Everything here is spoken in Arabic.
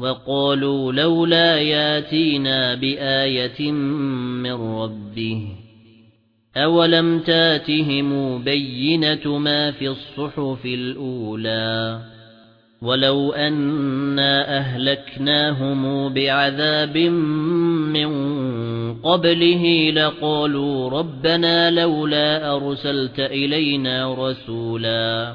وقالوا لولا ياتينا بآية من ربه أولم تاتهم بينة ما في الصحف الأولى ولو أنا أهلكناهم بعذاب من قبله لقالوا ربنا لولا أرسلت إلينا رسولا